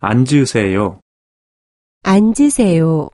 앉으세요. 앉으세요.